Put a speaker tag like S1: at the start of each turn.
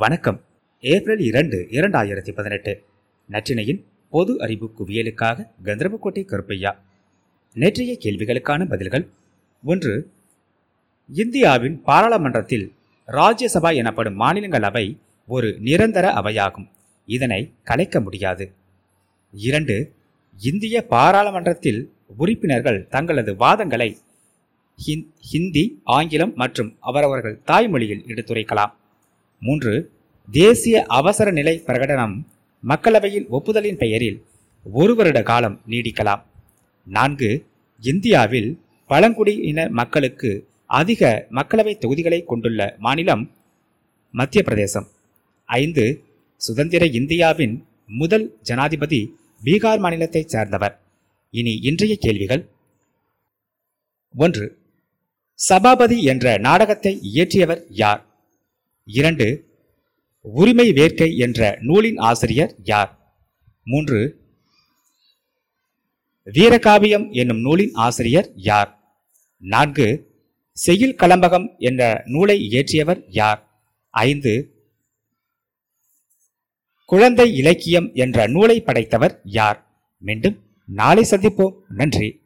S1: வணக்கம். ஏப்ரல் இரண்டு இரண்டாயிரத்தி பதினெட்டு. நற்றினையின் பொது அறிவு குவியலுக்காக கந்தரவக்கோட்டை கருப்பையா. நேற்றைய கேள்விகளுக்கான பதில்கள் ஒன்று இந்தியாவின் பாராளுமன்றத்தில் ராஜ்யசபா எனப்படும் மாநிலங்களவை ஒரு நிரந்தர அவையாகும். இதனை கலைக்க முடியாது. இரண்டு இந்திய பாராளுமன்றத்தில் உறுப்பினர்கள் தங்களது வாதங்களை ஹிந்தி ஆங்கிலம் மற்றும் அவரவர்கள் தாய்மொழியில் எடுத்துரைக்கலாம். மூன்று தேசிய அவசர நிலை பிரகடனம் மக்களவையில் ஒப்புதலின் பெயரில் ஒரு வருட காலம் நீடிக்கலாம். நான்கு இந்தியாவில் பழங்குடியின மக்களுக்கு அதிக மக்களவை தொகுதிகளை கொண்டுள்ள மாநிலம் மத்திய பிரதேசம் ஐந்து சுதந்திர இந்தியாவின் முதல் ஜனாதிபதி பீகார் மாநிலத்தைச் சேர்ந்தவர். இனி இன்றைய கேள்விகள். ஒன்று சபாபதி என்ற நாடகத்தை இயற்றியவர் யார்? இரண்டு உரிமை வேர்க்கை என்ற நூலின் ஆசிரியர் யார்? மூன்று வீரகாவியம் என்னும் நூலின் ஆசிரியர் யார்? நான்கு செயில் கலம்பகம் என்ற நூலை இயற்றியவர் யார்? ஐந்து குழந்தை இலக்கியம் என்ற நூலை படைத்தவர் யார்? மீண்டும் நாளை சந்திப்போம். நன்றி.